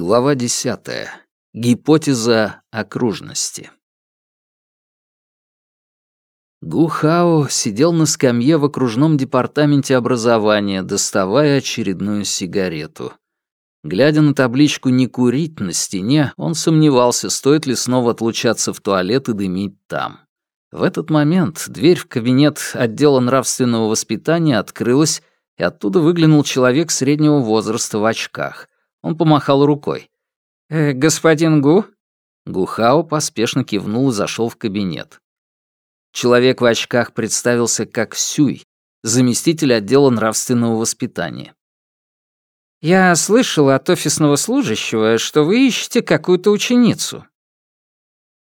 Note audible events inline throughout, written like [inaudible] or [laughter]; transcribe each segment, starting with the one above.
Глава десятая. Гипотеза окружности. Гухао сидел на скамье в окружном департаменте образования, доставая очередную сигарету. Глядя на табличку «Не курить» на стене, он сомневался, стоит ли снова отлучаться в туалет и дымить там. В этот момент дверь в кабинет отдела нравственного воспитания открылась, и оттуда выглянул человек среднего возраста в очках. Он помахал рукой. «Э, «Господин Гу?» Гухао поспешно кивнул и зашел в кабинет. Человек в очках представился как Сюй, заместитель отдела нравственного воспитания. «Я слышал от офисного служащего, что вы ищете какую-то ученицу».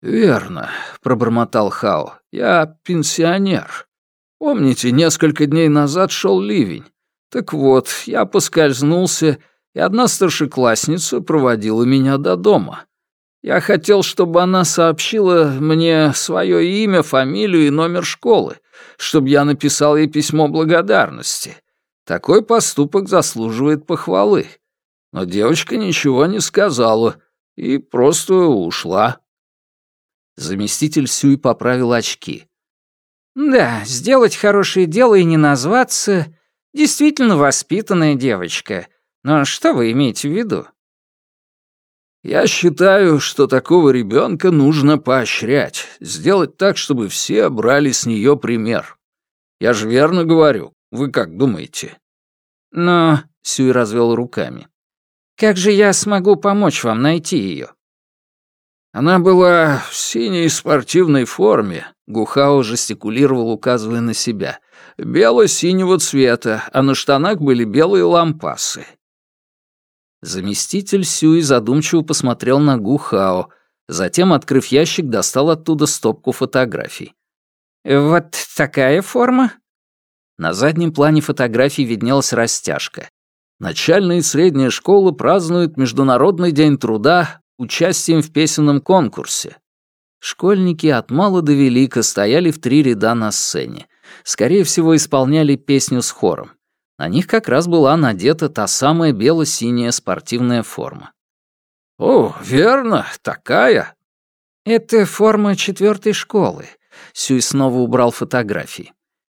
«Верно», — пробормотал Хао. «Я пенсионер. Помните, несколько дней назад шел ливень? Так вот, я поскользнулся, и одна старшеклассница проводила меня до дома. Я хотел, чтобы она сообщила мне свое имя, фамилию и номер школы, чтобы я написал ей письмо благодарности. Такой поступок заслуживает похвалы. Но девочка ничего не сказала и просто ушла. Заместитель Сюй поправил очки. «Да, сделать хорошее дело и не назваться — действительно воспитанная девочка. Но что вы имеете в виду?» Я считаю, что такого ребенка нужно поощрять, сделать так, чтобы все брали с нее пример. Я же верно говорю, вы как думаете? Но, Сюй развел руками. Как же я смогу помочь вам найти ее? Она была в синей спортивной форме, Гухао жестикулировал, указывая на себя, бело-синего цвета, а на штанах были белые лампасы. Заместитель Сюй задумчиво посмотрел на Гухао, затем, открыв ящик, достал оттуда стопку фотографий. «Вот такая форма?» На заднем плане фотографии виднелась растяжка. Начальная и средняя школы празднуют Международный день труда участием в песенном конкурсе. Школьники от мала до велика стояли в три ряда на сцене. Скорее всего, исполняли песню с хором. На них как раз была надета та самая бело-синяя спортивная форма. «О, верно, такая». «Это форма четвертой школы». Сюй снова убрал фотографии.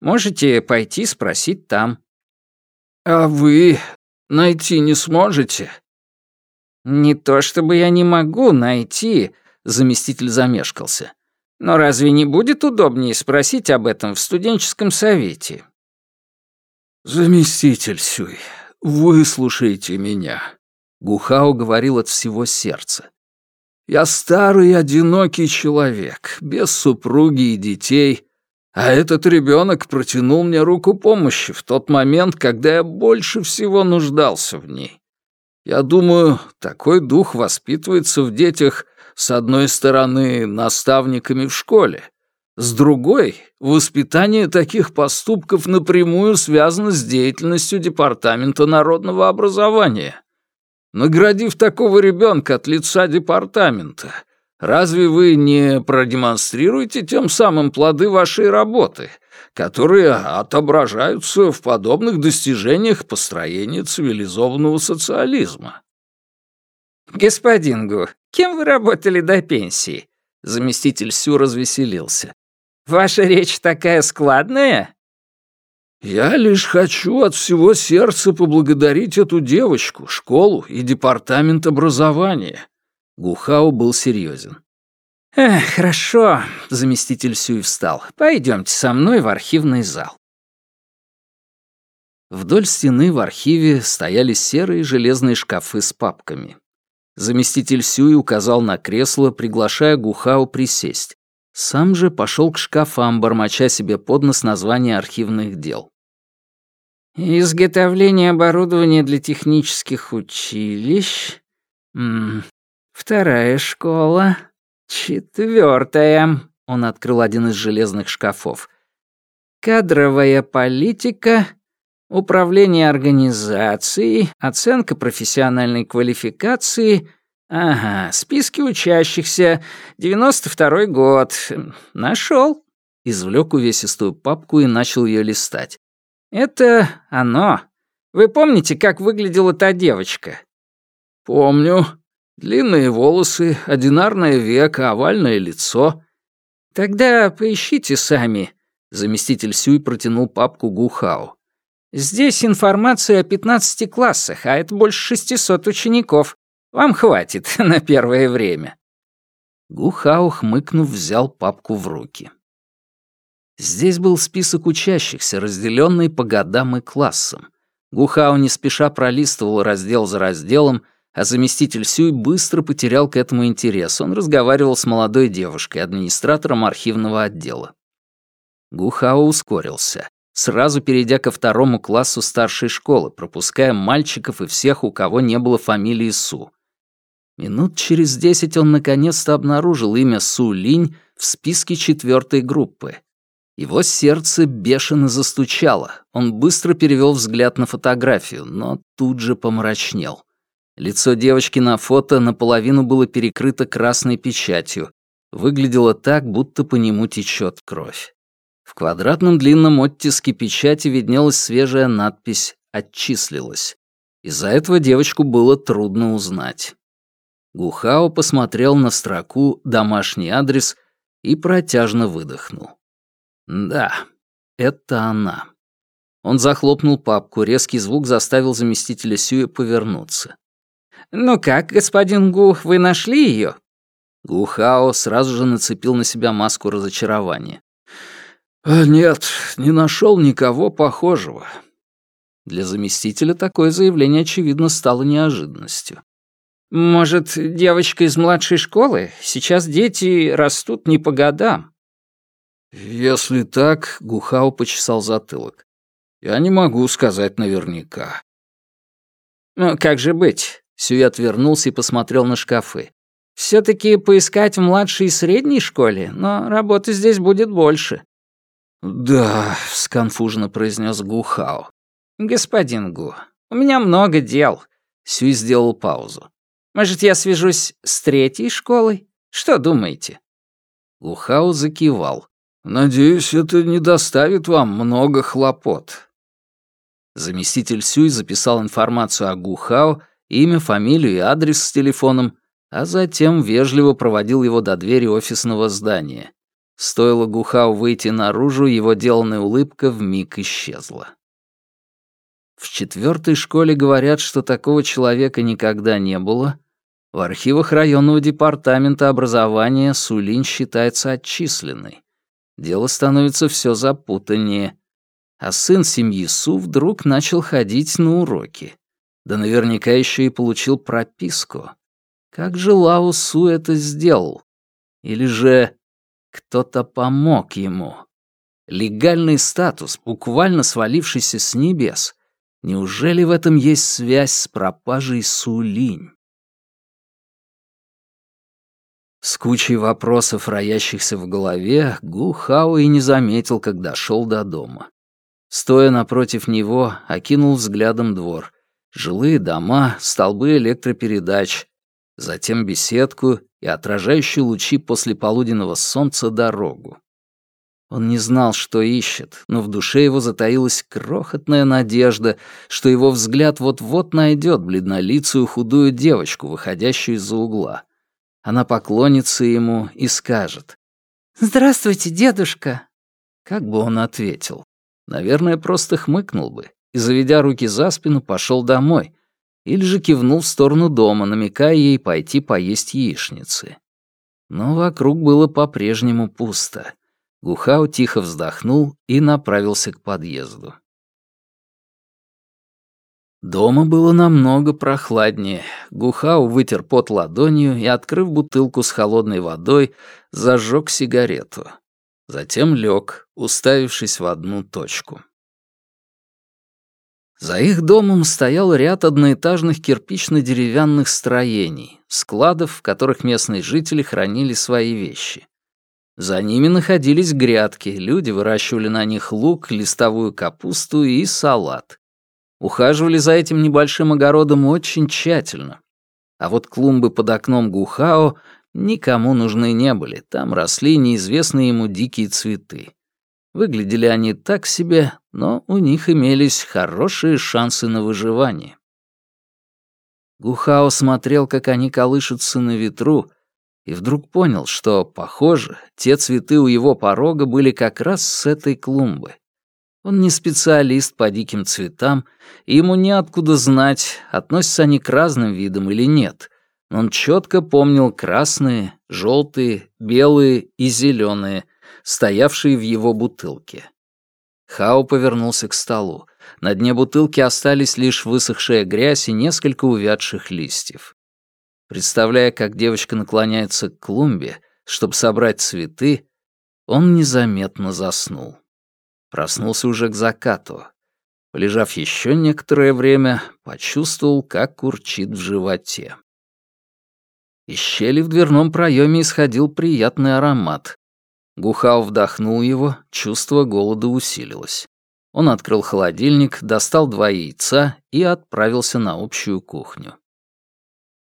«Можете пойти спросить там». «А вы найти не сможете?» «Не то чтобы я не могу найти», — заместитель замешкался. «Но разве не будет удобнее спросить об этом в студенческом совете? «Заместитель Сюй, выслушайте меня», — Гухао говорил от всего сердца. «Я старый одинокий человек, без супруги и детей, а этот ребенок протянул мне руку помощи в тот момент, когда я больше всего нуждался в ней. Я думаю, такой дух воспитывается в детях, с одной стороны, наставниками в школе, с другой, воспитание таких поступков напрямую связано с деятельностью Департамента народного образования. Наградив такого ребенка от лица департамента, разве вы не продемонстрируете тем самым плоды вашей работы, которые отображаются в подобных достижениях построения цивилизованного социализма? «Господин Гу, кем вы работали до пенсии?» Заместитель Сю развеселился. Ваша речь такая складная?» «Я лишь хочу от всего сердца поблагодарить эту девочку, школу и департамент образования». Гухао был серьезен. «Эх, хорошо», — заместитель Сюй встал. «Пойдемте со мной в архивный зал». Вдоль стены в архиве стояли серые железные шкафы с папками. Заместитель Сюй указал на кресло, приглашая Гухао присесть, сам же пошел к шкафам, бормоча себе под нос название архивных дел. Изготовление оборудования для технических училищ. М -м, вторая школа. Четвертая. Он открыл один из железных шкафов. Кадровая политика, управление организацией, оценка профессиональной квалификации, «Ага, списки учащихся. 92-й год. Нашел. Извлек увесистую папку и начал ее листать. «Это оно. Вы помните, как выглядела та девочка?» «Помню. Длинные волосы, одинарное веко, овальное лицо». «Тогда поищите сами», — заместитель Сюй протянул папку Гухау. «Здесь информация о 15 классах, а это больше 600 учеников. Вам хватит [laughs] на первое время». Гухау, хмыкнув, взял папку в руки. Здесь был список учащихся, разделенный по годам и классам. Гухао не спеша пролистывал раздел за разделом, а заместитель Сюй быстро потерял к этому интерес. Он разговаривал с молодой девушкой, администратором архивного отдела. Гухао ускорился, сразу перейдя ко второму классу старшей школы, пропуская мальчиков и всех, у кого не было фамилии Су. Минут через десять он наконец-то обнаружил имя Су Линь в списке четвертой группы. Его сердце бешено застучало. Он быстро перевел взгляд на фотографию, но тут же помрачнел. Лицо девочки на фото наполовину было перекрыто красной печатью. Выглядело так, будто по нему течет кровь. В квадратном длинном оттиске печати виднелась свежая надпись «Отчислилась». Из-за этого девочку было трудно узнать. Гухао посмотрел на строку «Домашний адрес» и протяжно выдохнул. Да, это она. Он захлопнул папку, резкий звук заставил заместителя Сюя повернуться. «Ну как, господин Гу, вы нашли ее? Гухао сразу же нацепил на себя маску разочарования. «Э, «Нет, не нашел никого похожего». Для заместителя такое заявление, очевидно, стало неожиданностью. «Может, девочка из младшей школы? Сейчас дети растут не по годам. «Если так», — Гухау почесал затылок, — «я не могу сказать наверняка». «Ну, как же быть?» — Сюй отвернулся и посмотрел на шкафы. все таки поискать в младшей и средней школе, но работы здесь будет больше». «Да», — сконфуженно произнес Гухао. «Господин Гу, у меня много дел», — Сюй сделал паузу. «Может, я свяжусь с третьей школой? Что думаете?» Гухао закивал. Надеюсь, это не доставит вам много хлопот. Заместитель Сюй записал информацию о Гухао, имя, фамилию и адрес с телефоном, а затем вежливо проводил его до двери офисного здания. Стоило Гухао выйти наружу, его деланная улыбка вмиг исчезла. В четвертой школе говорят, что такого человека никогда не было. В архивах районного департамента образования Сулин считается отчисленной дело становится все запутаннее. А сын семьи Су вдруг начал ходить на уроки. Да наверняка еще и получил прописку. Как же Лао Су это сделал? Или же кто-то помог ему? Легальный статус, буквально свалившийся с небес. Неужели в этом есть связь с пропажей Сулинь? С кучей вопросов, роящихся в голове, Гу Хао и не заметил, когда шел до дома. Стоя напротив него, окинул взглядом двор. Жилые дома, столбы электропередач, затем беседку и отражающие лучи после полуденного солнца дорогу. Он не знал, что ищет, но в душе его затаилась крохотная надежда, что его взгляд вот-вот найдет бледнолицую худую девочку, выходящую из-за угла. Она поклонится ему и скажет. «Здравствуйте, дедушка!» Как бы он ответил? Наверное, просто хмыкнул бы и, заведя руки за спину, пошел домой. Или же кивнул в сторону дома, намекая ей пойти поесть яичницы. Но вокруг было по-прежнему пусто. Гухао тихо вздохнул и направился к подъезду. Дома было намного прохладнее. Гухау вытер пот ладонью и, открыв бутылку с холодной водой, зажег сигарету. Затем лег, уставившись в одну точку. За их домом стоял ряд одноэтажных кирпично-деревянных строений, складов, в которых местные жители хранили свои вещи. За ними находились грядки, люди выращивали на них лук, листовую капусту и салат. Ухаживали за этим небольшим огородом очень тщательно. А вот клумбы под окном Гухао никому нужны не были, там росли неизвестные ему дикие цветы. Выглядели они так себе, но у них имелись хорошие шансы на выживание. Гухао смотрел, как они колышутся на ветру, и вдруг понял, что, похоже, те цветы у его порога были как раз с этой клумбы. Он не специалист по диким цветам, и ему неоткуда знать, относятся они к разным видам или нет, но он четко помнил красные, желтые, белые и зеленые, стоявшие в его бутылке. Хао повернулся к столу. На дне бутылки остались лишь высохшая грязь и несколько увядших листьев. Представляя, как девочка наклоняется к клумбе, чтобы собрать цветы, он незаметно заснул. Проснулся уже к закату. Полежав еще некоторое время, почувствовал, как курчит в животе. Из щели в дверном проеме исходил приятный аромат. Гухау вдохнул его, чувство голода усилилось. Он открыл холодильник, достал два яйца и отправился на общую кухню.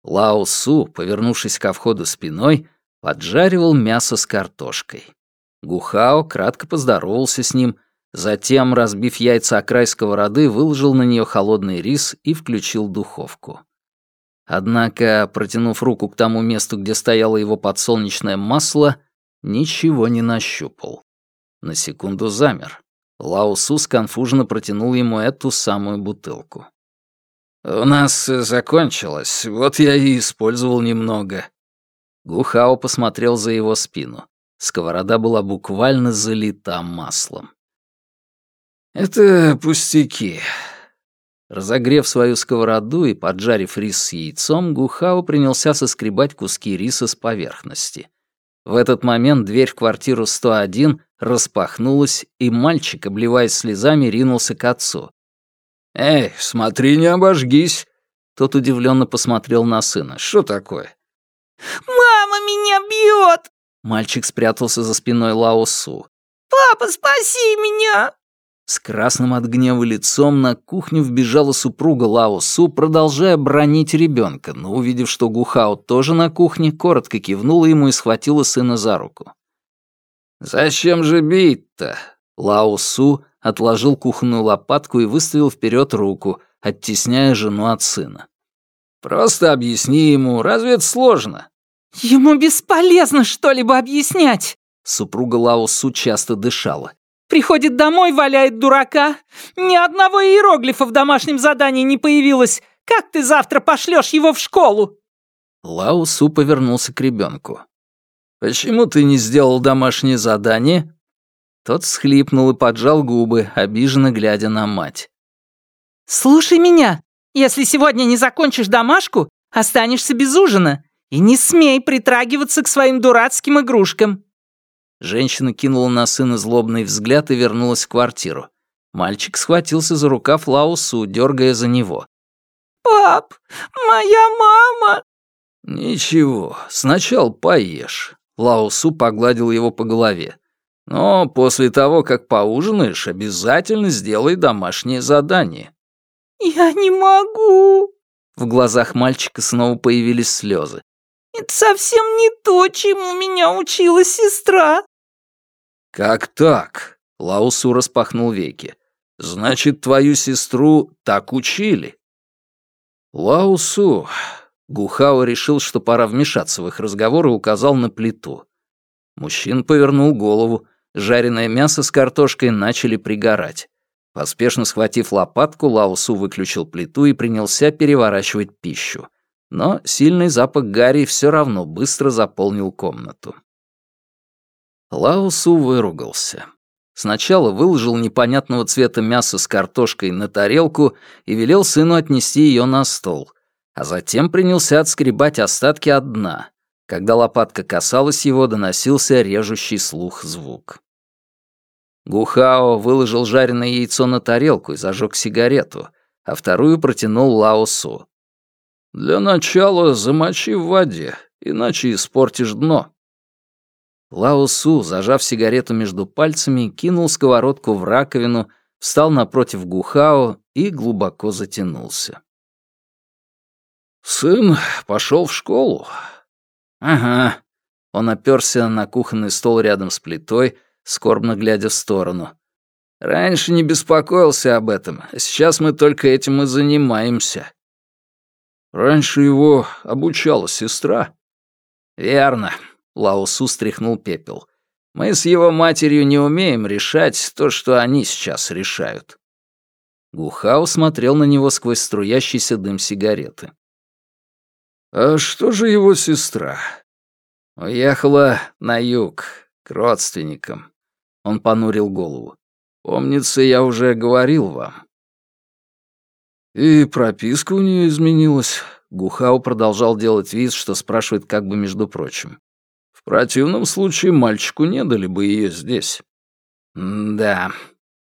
Лао Су, повернувшись ко входу спиной, поджаривал мясо с картошкой. Гухао кратко поздоровался с ним, затем, разбив яйца о край сковороды, выложил на нее холодный рис и включил духовку. Однако, протянув руку к тому месту, где стояло его подсолнечное масло, ничего не нащупал. На секунду замер. Лаусу сконфуженно протянул ему эту самую бутылку. «У нас закончилось, вот я и использовал немного». Гухао посмотрел за его спину. Сковорода была буквально залита маслом. «Это пустяки». Разогрев свою сковороду и поджарив рис с яйцом, Гухао принялся соскребать куски риса с поверхности. В этот момент дверь в квартиру 101 распахнулась, и мальчик, обливаясь слезами, ринулся к отцу. «Эй, смотри, не обожгись!» Тот удивленно посмотрел на сына. «Что такое?» «Мама меня бьет!» Мальчик спрятался за спиной Лаосу. «Папа, спаси меня!» С красным от гнева лицом на кухню вбежала супруга Лао Су, продолжая бронить ребенка, но, увидев, что Гухао тоже на кухне, коротко кивнула ему и схватила сына за руку. «Зачем же бить-то?» Лао Су отложил кухонную лопатку и выставил вперед руку, оттесняя жену от сына. «Просто объясни ему, разве это сложно?» «Ему бесполезно что-либо объяснять!» Супруга Лао Су часто дышала. Приходит домой, валяет дурака. Ни одного иероглифа в домашнем задании не появилось. Как ты завтра пошлешь его в школу?» Лао Су повернулся к ребенку. «Почему ты не сделал домашнее задание?» Тот всхлипнул и поджал губы, обиженно глядя на мать. «Слушай меня. Если сегодня не закончишь домашку, останешься без ужина. И не смей притрагиваться к своим дурацким игрушкам. Женщина кинула на сына злобный взгляд и вернулась в квартиру. Мальчик схватился за рукав Лаусу, дергая за него. «Пап, моя мама!» «Ничего, сначала поешь». Лаусу погладил его по голове. «Но после того, как поужинаешь, обязательно сделай домашнее задание». «Я не могу!» В глазах мальчика снова появились слезы. «Это совсем не то, чему меня учила сестра. «Как так?» — Лаусу распахнул веки. «Значит, твою сестру так учили?» «Лаусу...» Гухао решил, что пора вмешаться в их разговор и указал на плиту. Мужчина повернул голову. Жареное мясо с картошкой начали пригорать. Поспешно схватив лопатку, Лаусу выключил плиту и принялся переворачивать пищу. Но сильный запах гари все равно быстро заполнил комнату. Лаусу выругался. Сначала выложил непонятного цвета мясо с картошкой на тарелку и велел сыну отнести ее на стол, а затем принялся отскребать остатки от дна. Когда лопатка касалась его, доносился режущий слух звук. Гухао выложил жареное яйцо на тарелку и зажег сигарету, а вторую протянул Лаосу. «Для начала замочи в воде, иначе испортишь дно». Лао Су, зажав сигарету между пальцами, кинул сковородку в раковину, встал напротив Гухао и глубоко затянулся. «Сын пошел в школу?» «Ага». Он оперся на кухонный стол рядом с плитой, скорбно глядя в сторону. «Раньше не беспокоился об этом, а сейчас мы только этим и занимаемся». Раньше его обучала сестра. Верно. Лаосу стряхнул пепел. Мы с его матерью не умеем решать то, что они сейчас решают. Гухао смотрел на него сквозь струящийся дым сигареты. «А что же его сестра?» «Уехала на юг, к родственникам». Он понурил голову. «Помнится, я уже говорил вам». «И прописка у нее изменилась?» Гухао продолжал делать вид, что спрашивает как бы между прочим. «В противном случае мальчику не дали бы ее здесь». «Да».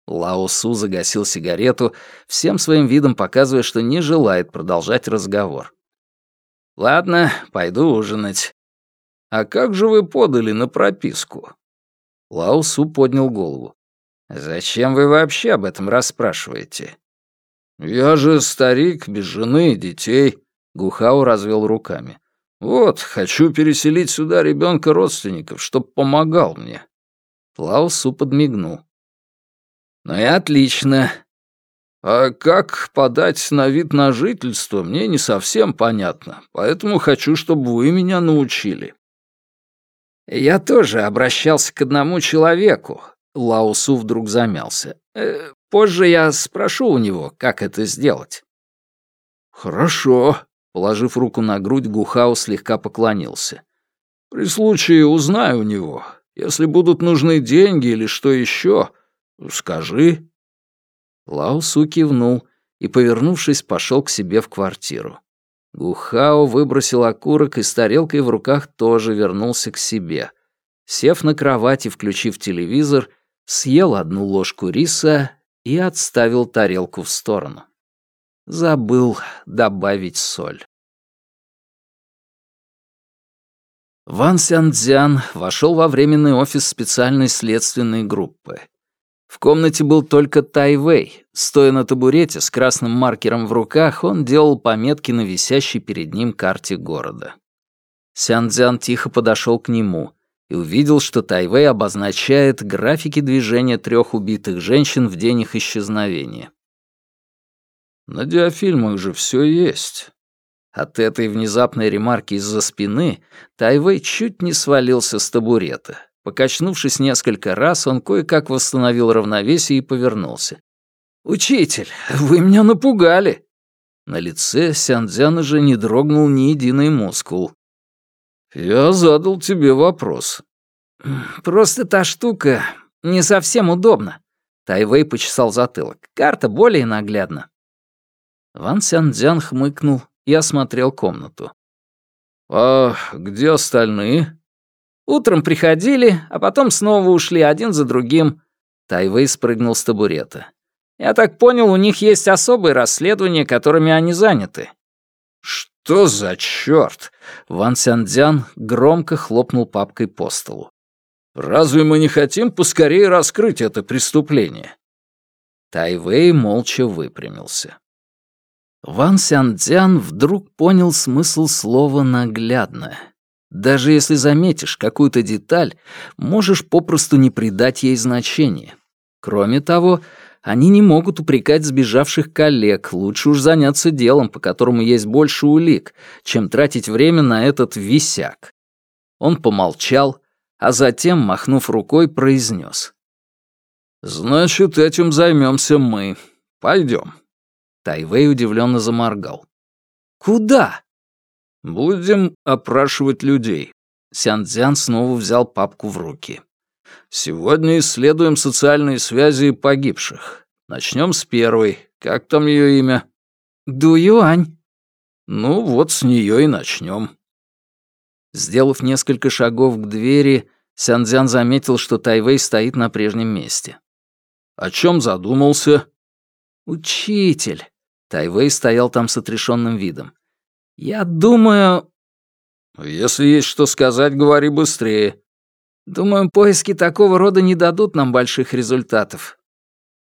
Лао Су загасил сигарету, всем своим видом показывая, что не желает продолжать разговор. «Ладно, пойду ужинать». «А как же вы подали на прописку?» Лао Су поднял голову. «Зачем вы вообще об этом расспрашиваете?» «Я же старик, без жены и детей», — Гухау развел руками. «Вот, хочу переселить сюда ребенка родственников, чтоб помогал мне». Лаусу подмигнул. «Ну и отлично. А как подать на вид на жительство, мне не совсем понятно, поэтому хочу, чтобы вы меня научили». «Я тоже обращался к одному человеку», — Лаусу вдруг замялся. «Э, Позже я спрошу у него, как это сделать». «Хорошо», — положив руку на грудь, Гухау слегка поклонился. «При случае узнаю у него. Если будут нужны деньги или что еще, скажи». Лао Су кивнул и, повернувшись, пошел к себе в квартиру. Гухао выбросил окурок и с тарелкой в руках тоже вернулся к себе. Сев на кровать и включив телевизор, съел одну ложку риса и отставил тарелку в сторону. Забыл добавить соль. Ван Сянцзян вошел во временный офис специальной следственной группы. В комнате был только Тайвей. Стоя на табурете с красным маркером в руках, он делал пометки на висящей перед ним карте города. Сянцзян тихо подошел к нему и увидел, что Тайвей обозначает графики движения трех убитых женщин в день их исчезновения. «На диафильмах же все есть». От этой внезапной ремарки из-за спины Тайвей чуть не свалился с табурета. Покачнувшись несколько раз, он кое-как восстановил равновесие и повернулся. «Учитель, вы меня напугали!» На лице Сяндзяна же не дрогнул ни единый мускул. «Я задал тебе вопрос». «Просто та штука не совсем удобна». Тайвей почесал затылок. «Карта более наглядна». Ван Сяндзян хмыкнул и осмотрел комнату. «А где остальные?» «Утром приходили, а потом снова ушли один за другим». Тайвей спрыгнул с табурета. «Я так понял, у них есть особые расследования, которыми они заняты. «Что за чёрт?» Ван Сяндзян громко хлопнул папкой по столу. «Разве мы не хотим поскорее раскрыть это преступление?» Тайвей молча выпрямился. Ван Сяндзян вдруг понял смысл слова «наглядно». Даже если заметишь какую-то деталь, можешь попросту не придать ей значения. Кроме того, они не могут упрекать сбежавших коллег, лучше уж заняться делом, по которому есть больше улик, чем тратить время на этот висяк. Он помолчал, а затем, махнув рукой, произнес. «Значит, этим займемся мы. Пойдем». Тайвей удивленно заморгал. «Куда?» «Будем опрашивать людей». Сян-Дзян снова взял папку в руки. Сегодня исследуем социальные связи погибших. Начнем с первой. Как там ее имя? Ду Юань. Ну вот с нее и начнем. Сделав несколько шагов к двери, Сянцзян заметил, что Тайвей стоит на прежнем месте. О чем задумался? Учитель. Тайвей стоял там с отрешенным видом. Я думаю... Если есть что сказать, говори быстрее. Думаю, поиски такого рода не дадут нам больших результатов».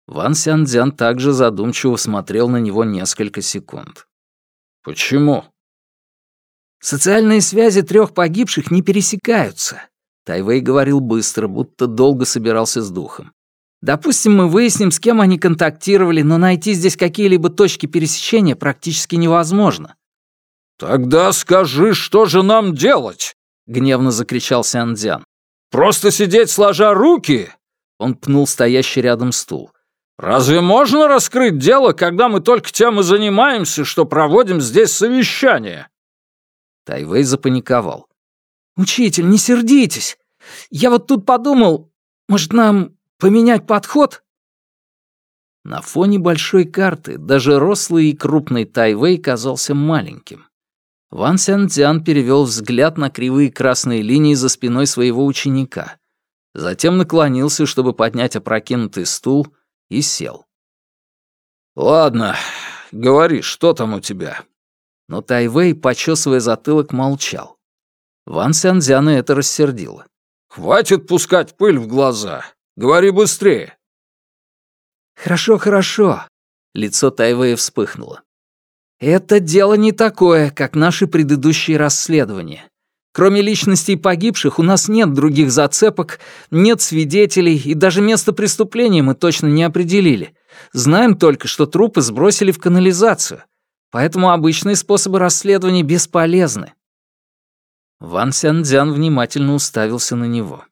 Ван Сяндзян также задумчиво смотрел на него несколько секунд. «Почему?» «Социальные связи трех погибших не пересекаются», — Тайвей говорил быстро, будто долго собирался с духом. «Допустим, мы выясним, с кем они контактировали, но найти здесь какие-либо точки пересечения практически невозможно». «Тогда скажи, что же нам делать?» — гневно закричал Сяндзян. «Просто сидеть сложа руки?» Он пнул стоящий рядом стул. «Разве можно раскрыть дело, когда мы только тем и занимаемся, что проводим здесь совещание?» Тайвей запаниковал. «Учитель, не сердитесь. Я вот тут подумал, может, нам поменять подход?» На фоне большой карты даже рослый и крупный Тайвей казался маленьким. Ван Сянцзян перевел взгляд на кривые красные линии за спиной своего ученика. Затем наклонился, чтобы поднять опрокинутый стул, и сел. «Ладно, говори, что там у тебя?» Но Тайвей, почесывая затылок, молчал. Ван Сянцзяна это рассердило. «Хватит пускать пыль в глаза. Говори быстрее». «Хорошо, хорошо», — лицо Тайвея вспыхнуло. «Это дело не такое, как наши предыдущие расследования. Кроме личностей погибших, у нас нет других зацепок, нет свидетелей, и даже место преступления мы точно не определили. Знаем только, что трупы сбросили в канализацию. Поэтому обычные способы расследования бесполезны». Ван Сяндзян внимательно уставился на него.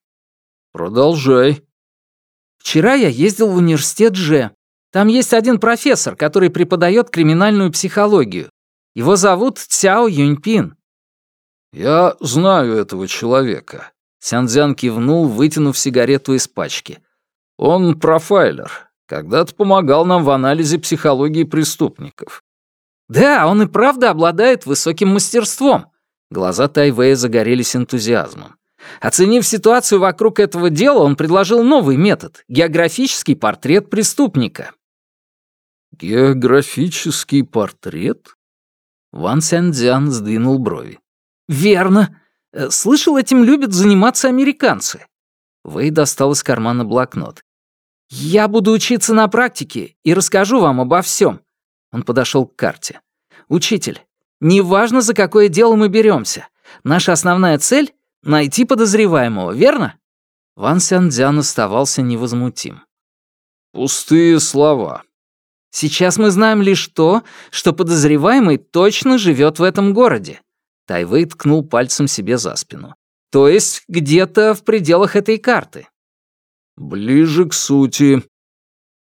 «Продолжай», Вчера я ездил в университет Же. Там есть один профессор, который преподает криминальную психологию. Его зовут Цяо Юньпин». «Я знаю этого человека», — Сянцзян кивнул, вытянув сигарету из пачки. «Он профайлер. Когда-то помогал нам в анализе психологии преступников». «Да, он и правда обладает высоким мастерством». Глаза Тайвея загорелись энтузиазмом. Оценив ситуацию вокруг этого дела, он предложил новый метод — географический портрет преступника. «Географический портрет?» Ван Сянцзян сдвинул брови. «Верно. Э, слышал, этим любят заниматься американцы». Вэй достал из кармана блокнот. «Я буду учиться на практике и расскажу вам обо всем. Он подошел к карте. «Учитель, неважно, за какое дело мы беремся. Наша основная цель Найти подозреваемого, верно?» Ван Сяндзян оставался невозмутим. «Пустые слова». «Сейчас мы знаем лишь то, что подозреваемый точно живет в этом городе». Тайвей ткнул пальцем себе за спину. «То есть где-то в пределах этой карты». «Ближе к сути».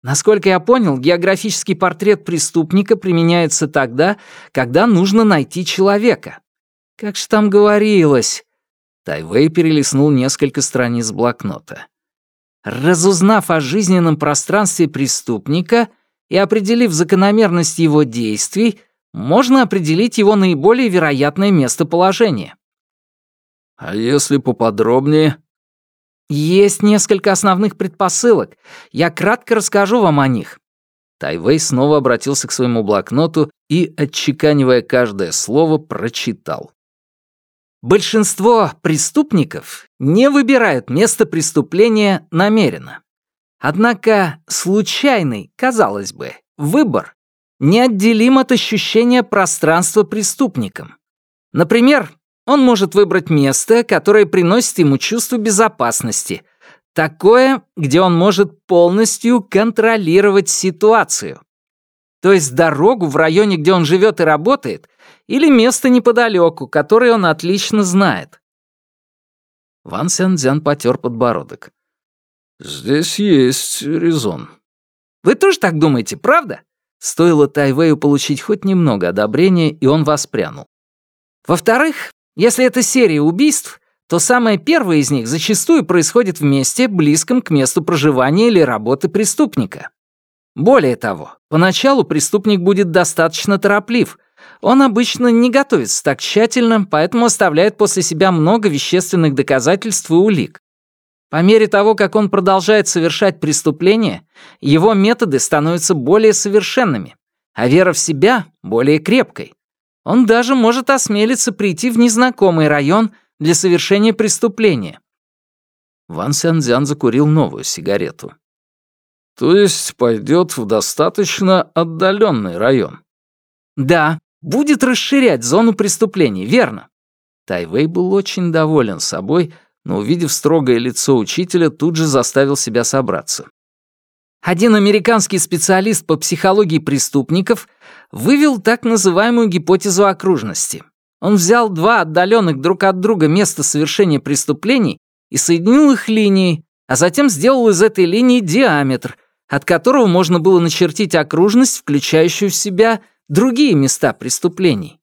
Насколько я понял, географический портрет преступника применяется тогда, когда нужно найти человека. Как же там говорилось? Тайвей перелистнул несколько страниц блокнота. Разузнав о жизненном пространстве преступника и определив закономерность его действий, можно определить его наиболее вероятное местоположение. А если поподробнее? Есть несколько основных предпосылок. Я кратко расскажу вам о них. Тайвей снова обратился к своему блокноту и, отчеканивая каждое слово, прочитал. Большинство преступников не выбирают место преступления намеренно. Однако случайный, казалось бы, выбор неотделим от ощущения пространства преступником. Например, он может выбрать место, которое приносит ему чувство безопасности, такое, где он может полностью контролировать ситуацию. То есть дорогу в районе, где он живет и работает, или место неподалеку, которое он отлично знает. Ван Сянцзян потер подбородок. «Здесь есть резон». «Вы тоже так думаете, правда?» Стоило Тайвею получить хоть немного одобрения, и он воспрянул. «Во-вторых, если это серия убийств, то самое первое из них зачастую происходит в месте, близком к месту проживания или работы преступника. Более того, поначалу преступник будет достаточно тороплив, он обычно не готовится так тщательно, поэтому оставляет после себя много вещественных доказательств и улик. По мере того, как он продолжает совершать преступления, его методы становятся более совершенными, а вера в себя — более крепкой. Он даже может осмелиться прийти в незнакомый район для совершения преступления. Ван Сянзян закурил новую сигарету. То есть пойдет в достаточно отдаленный район? Да, будет расширять зону преступлений, верно?» Тайвей был очень доволен собой, но, увидев строгое лицо учителя, тут же заставил себя собраться. Один американский специалист по психологии преступников вывел так называемую гипотезу окружности. Он взял два отдаленных друг от друга места совершения преступлений и соединил их линией, а затем сделал из этой линии диаметр, от которого можно было начертить окружность, включающую в себя другие места преступлений.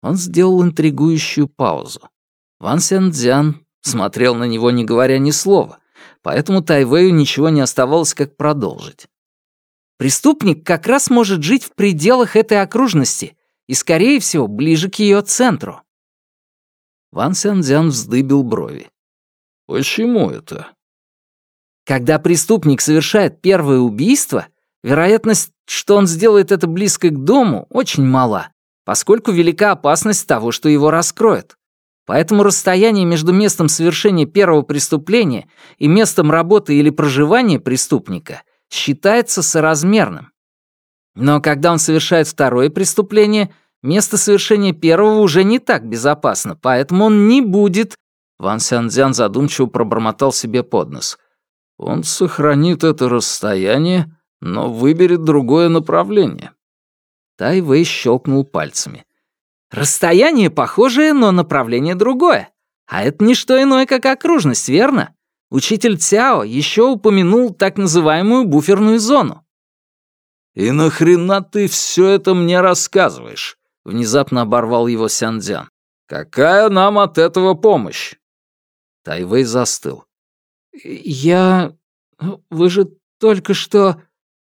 Он сделал интригующую паузу. Ван Сяндзян смотрел на него, не говоря ни слова, поэтому Тайвею ничего не оставалось, как продолжить. Преступник как раз может жить в пределах этой окружности и, скорее всего, ближе к ее центру. Ван Сяндзян вздыбил брови. «Почему это?» Когда преступник совершает первое убийство, вероятность, что он сделает это близко к дому, очень мала, поскольку велика опасность того, что его раскроют. Поэтому расстояние между местом совершения первого преступления и местом работы или проживания преступника считается соразмерным. Но когда он совершает второе преступление, место совершения первого уже не так безопасно, поэтому он не будет... Ван Сянцзян задумчиво пробормотал себе под нос. Он сохранит это расстояние, но выберет другое направление. Тай Вэй щелкнул пальцами. Расстояние похожее, но направление другое. А это не что иное, как окружность, верно? Учитель Цяо еще упомянул так называемую буферную зону. «И нахрена ты все это мне рассказываешь?» — внезапно оборвал его Сяндзян. «Какая нам от этого помощь?» Тайвей застыл. «Я... Вы же только что...»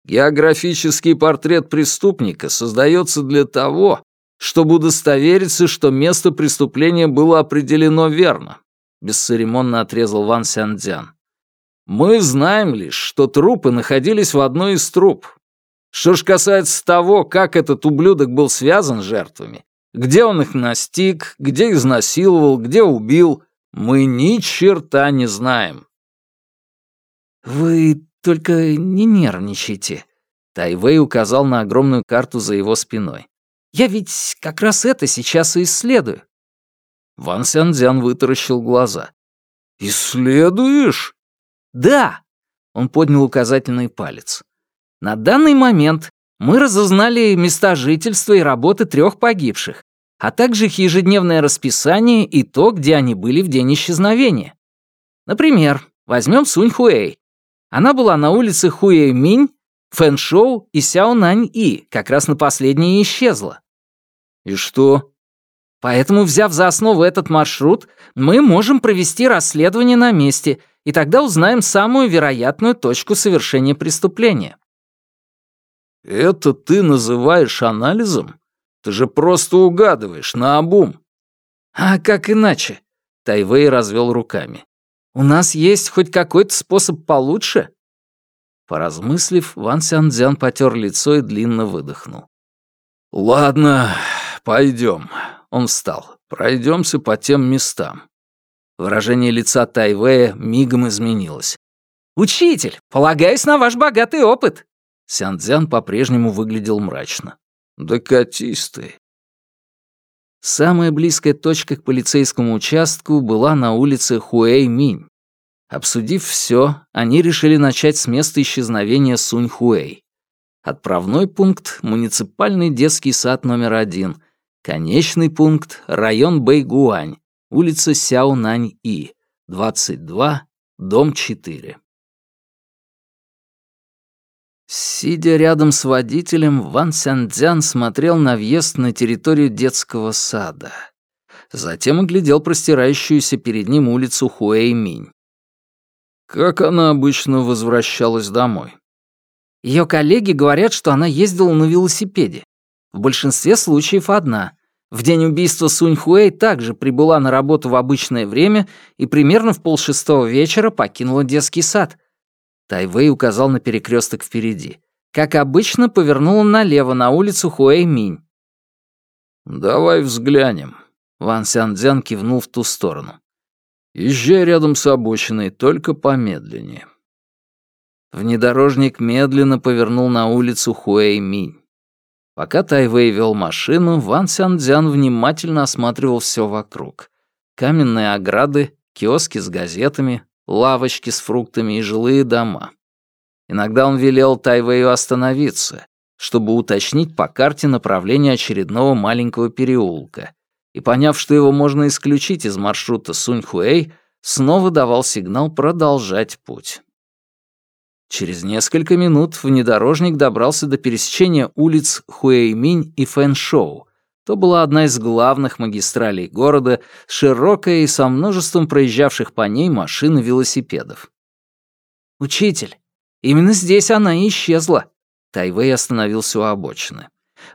«Географический портрет преступника создается для того, чтобы удостовериться, что место преступления было определено верно», — бесцеремонно отрезал Ван Сяндзян. «Мы знаем лишь, что трупы находились в одной из труб. Что ж касается того, как этот ублюдок был связан с жертвами, где он их настиг, где изнасиловал, где убил, мы ни черта не знаем». «Вы только не нервничайте», — Тайвей указал на огромную карту за его спиной. Я ведь как раз это сейчас и исследую». Ван Сяндзян вытаращил глаза. «Исследуешь?» «Да», — он поднял указательный палец. «На данный момент мы разузнали места жительства и работы трех погибших, а также их ежедневное расписание и то, где они были в день исчезновения. Например, возьмем Сунь Хуэй. Она была на улице Хуэй-Минь Фэншоу и Сяо Нань-И, как раз на последнее исчезла. И что? Поэтому, взяв за основу этот маршрут, мы можем провести расследование на месте, и тогда узнаем самую вероятную точку совершения преступления. Это ты называешь анализом? Ты же просто угадываешь, наобум. А как иначе? Тайвей развел руками. У нас есть хоть какой-то способ получше? Поразмыслив, Ван Сяндзян потер лицо и длинно выдохнул. «Ладно, пойдем». Он встал. «Пройдемся по тем местам». Выражение лица Тайвея мигом изменилось. «Учитель, полагаюсь на ваш богатый опыт!» Сяндзян по-прежнему выглядел мрачно. «Да катись ты!» Самая близкая точка к полицейскому участку была на улице Хуэй-Минь. Обсудив все, они решили начать с места исчезновения Сунь-Хуэй. Отправной пункт — муниципальный детский сад номер один. Конечный пункт — район Бэйгуань, улица Сяонань-И, 22, дом 4. Сидя рядом с водителем, Ван Сяндзян смотрел на въезд на территорию детского сада. Затем оглядел простирающуюся перед ним улицу Хуэй-Минь. Как она обычно возвращалась домой? Ее коллеги говорят, что она ездила на велосипеде. В большинстве случаев одна. В день убийства Сунь Хуэй также прибыла на работу в обычное время и примерно в полшестого вечера покинула детский сад. Тайвей указал на перекресток впереди. Как обычно, повернула налево на улицу Хуэй-Минь. «Давай взглянем», — Ван Сяндзян кивнул в ту сторону. Езжай рядом с обочиной, только помедленнее. Внедорожник медленно повернул на улицу Хуэй-Минь. Пока Тайвей вел машину, Ван Сяндзян внимательно осматривал все вокруг. Каменные ограды, киоски с газетами, лавочки с фруктами и жилые дома. Иногда он велел Тайвею остановиться, чтобы уточнить по карте направление очередного маленького переулка, и, поняв, что его можно исключить из маршрута Суньхуэй, снова давал сигнал продолжать путь. Через несколько минут внедорожник добрался до пересечения улиц Хуэйминь и Фэншоу. То была одна из главных магистралей города, широкая и со множеством проезжавших по ней машин и велосипедов. «Учитель, именно здесь она и исчезла», Тайвей остановился у обочины.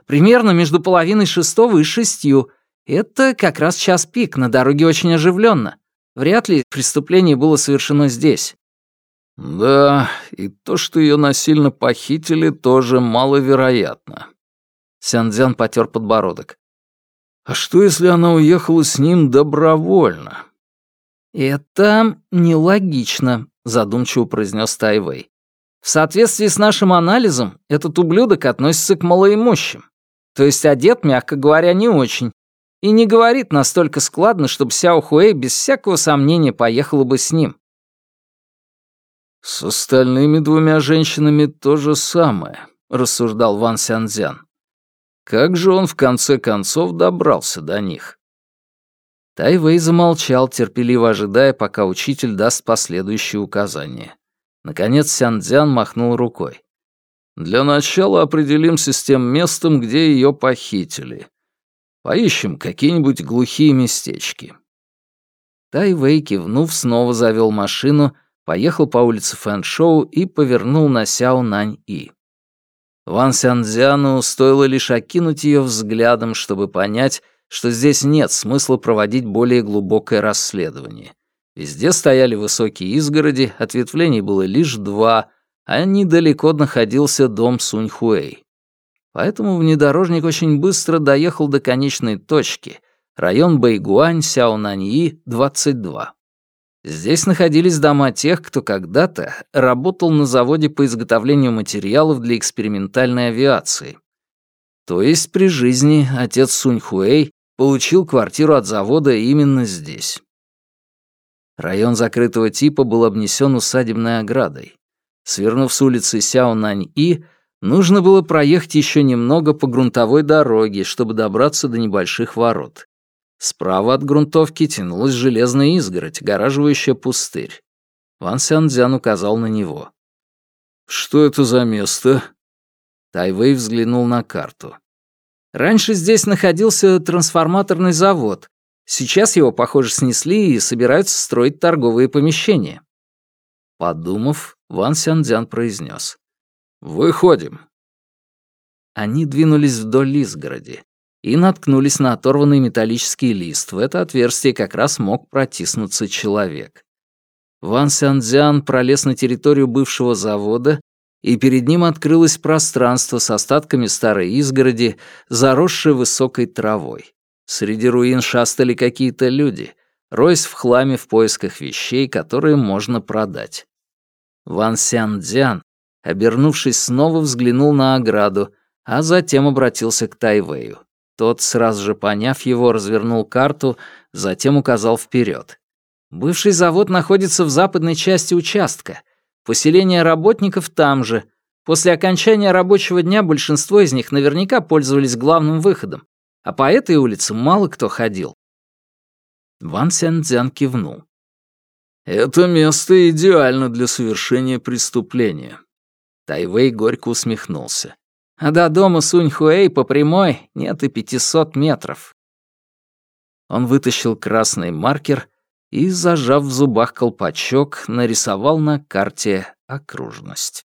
«Примерно между половиной шестого и шестью. Это как раз час пик, на дороге очень оживленно. Вряд ли преступление было совершено здесь». «Да, и то, что ее насильно похитили, тоже маловероятно». Сяндзян потер подбородок. «А что, если она уехала с ним добровольно?» «Это нелогично», — задумчиво произнес Тайвей. В соответствии с нашим анализом, этот ублюдок относится к малоимущим. То есть одет, мягко говоря, не очень. И не говорит настолько складно, чтобы Сяо Хуэй без всякого сомнения поехала бы с ним. «С остальными двумя женщинами то же самое», — рассуждал Ван Сянцзян. «Как же он в конце концов добрался до них?» Тайвей замолчал, терпеливо ожидая, пока учитель даст последующие указания. Наконец Сяндзян махнул рукой. «Для начала определимся с тем местом, где ее похитили. Поищем какие-нибудь глухие местечки». Тай Вэй, кивнув, снова завел машину, поехал по улице Фэншоу и повернул на Сяо Нань И. Ван Сянцзяну стоило лишь окинуть ее взглядом, чтобы понять, что здесь нет смысла проводить более глубокое расследование. Везде стояли высокие изгороди, ответвлений было лишь два, а недалеко находился дом Суньхуэй. Поэтому внедорожник очень быстро доехал до конечной точки, район Бэйгуань, Сяонаньи, 22. Здесь находились дома тех, кто когда-то работал на заводе по изготовлению материалов для экспериментальной авиации. То есть при жизни отец Суньхуэй получил квартиру от завода именно здесь. Район закрытого типа был обнесен усадебной оградой. Свернув с улицы Сяонань-И, нужно было проехать еще немного по грунтовой дороге, чтобы добраться до небольших ворот. Справа от грунтовки тянулась железная изгородь, огораживающая пустырь. Ван Сянцзян указал на него. «Что это за место?» Тайвей взглянул на карту. Раньше здесь находился трансформаторный завод, Сейчас его, похоже, снесли и собираются строить торговые помещения. Подумав, Ван Сяндзян произнес. «Выходим». Они двинулись вдоль изгороди и наткнулись на оторванный металлический лист. В это отверстие как раз мог протиснуться человек. Ван Сяндзян пролез на территорию бывшего завода, и перед ним открылось пространство с остатками старой изгороди, заросшей высокой травой. Среди руин шастали какие-то люди, роясь в хламе в поисках вещей, которые можно продать. Ван Сян Дзян, обернувшись, снова взглянул на ограду, а затем обратился к Тайвэю. Тот, сразу же поняв его, развернул карту, затем указал вперед. Бывший завод находится в западной части участка. Поселение работников там же. После окончания рабочего дня большинство из них наверняка пользовались главным выходом а по этой улице мало кто ходил. Ван Сянцзян кивнул. «Это место идеально для совершения преступления». Тайвей горько усмехнулся. «А до дома Суньхуэй по прямой нет и пятисот метров». Он вытащил красный маркер и, зажав в зубах колпачок, нарисовал на карте окружность.